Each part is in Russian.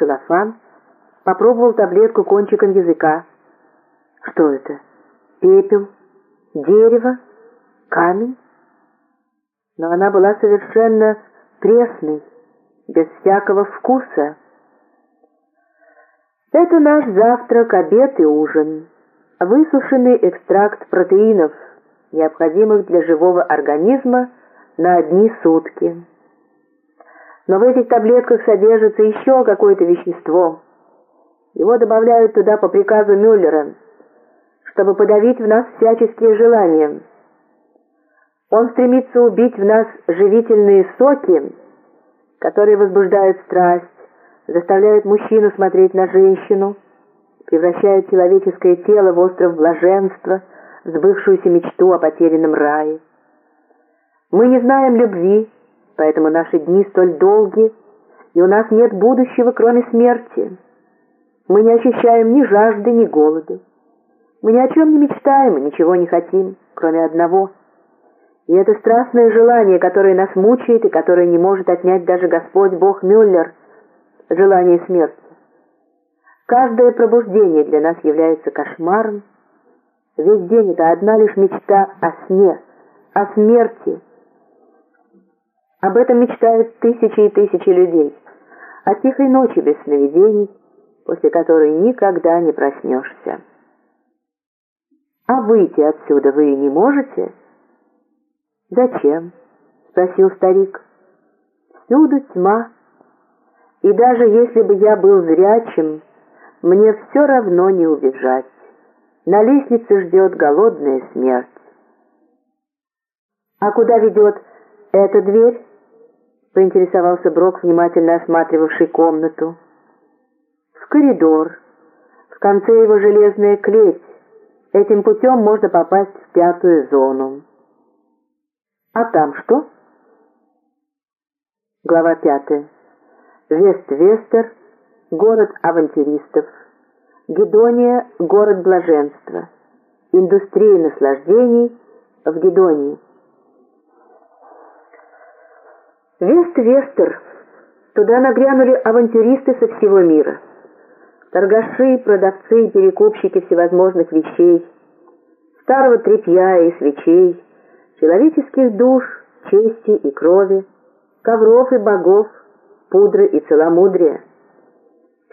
целлофан, попробовал таблетку кончиком языка. Что это? Пепел? Дерево? Камень? Но она была совершенно пресной, без всякого вкуса. Это наш завтрак, обед и ужин. Высушенный экстракт протеинов, необходимых для живого организма на одни сутки. Но в этих таблетках содержится еще какое-то вещество. Его добавляют туда по приказу Мюллера, чтобы подавить в нас всяческие желания. Он стремится убить в нас живительные соки, которые возбуждают страсть, заставляют мужчину смотреть на женщину, превращают человеческое тело в остров блаженства, сбывшуюся мечту о потерянном рае. Мы не знаем любви, поэтому наши дни столь долги, и у нас нет будущего, кроме смерти. Мы не ощущаем ни жажды, ни голода. Мы ни о чем не мечтаем и ничего не хотим, кроме одного. И это страстное желание, которое нас мучает и которое не может отнять даже Господь Бог Мюллер, желание смерти. Каждое пробуждение для нас является кошмаром. Весь день это одна лишь мечта о сне, о смерти, об этом мечтают тысячи и тысячи людей. О тихой ночи без сновидений, после которой никогда не проснешься. А выйти отсюда вы не можете? Зачем? Спросил старик. Всюду тьма. И даже если бы я был зрячим, мне все равно не убежать. На лестнице ждет голодная смерть. А куда ведет эта дверь? — поинтересовался Брок, внимательно осматривавший комнату. «В коридор. В конце его железная клеть. Этим путем можно попасть в пятую зону». «А там что?» Глава пятая. Вест-Вестер — город авантюристов. Гедония — город блаженства. Индустрия наслаждений в Гедонии. Вест-Вестер. Туда нагрянули авантюристы со всего мира. Торгаши, продавцы и перекупщики всевозможных вещей, старого тряпья и свечей, человеческих душ, чести и крови, ковров и богов, пудры и целомудрия.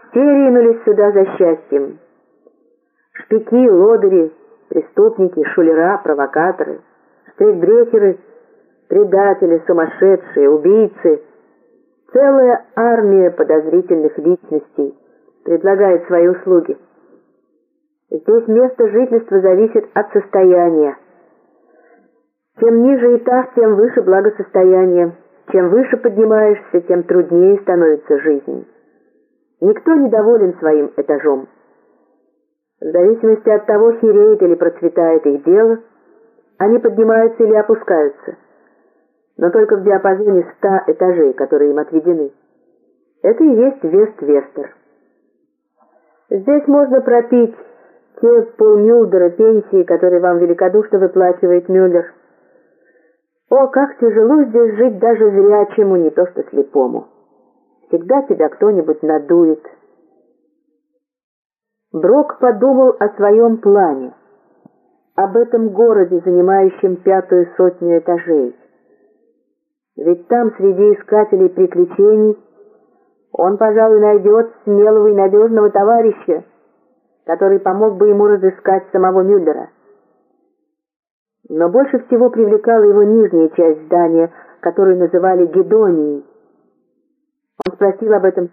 Все ринулись сюда за счастьем. Шпики, лодыри, преступники, шулера, провокаторы, стрейкбрехеры — предатели, сумасшедшие, убийцы. Целая армия подозрительных личностей предлагает свои услуги. Здесь место жительства зависит от состояния. Чем ниже этаж, тем выше благосостояние. Чем выше поднимаешься, тем труднее становится жизнь. Никто не доволен своим этажом. В зависимости от того, хереет или процветает их дело, они поднимаются или опускаются но только в диапазоне ста этажей, которые им отведены. Это и есть Вест-Вестер. Здесь можно пропить те полмюлдера пенсии, которые вам великодушно выплачивает Мюллер. О, как тяжело здесь жить даже зрячему, не то что слепому. Всегда тебя кто-нибудь надует. Брок подумал о своем плане, об этом городе, занимающем пятую сотню этажей. Ведь там, среди искателей приключений, он, пожалуй, найдет смелого и надежного товарища, который помог бы ему разыскать самого Мюллера. Но больше всего привлекала его нижняя часть здания, которую называли Гедонией. Он спросил об этом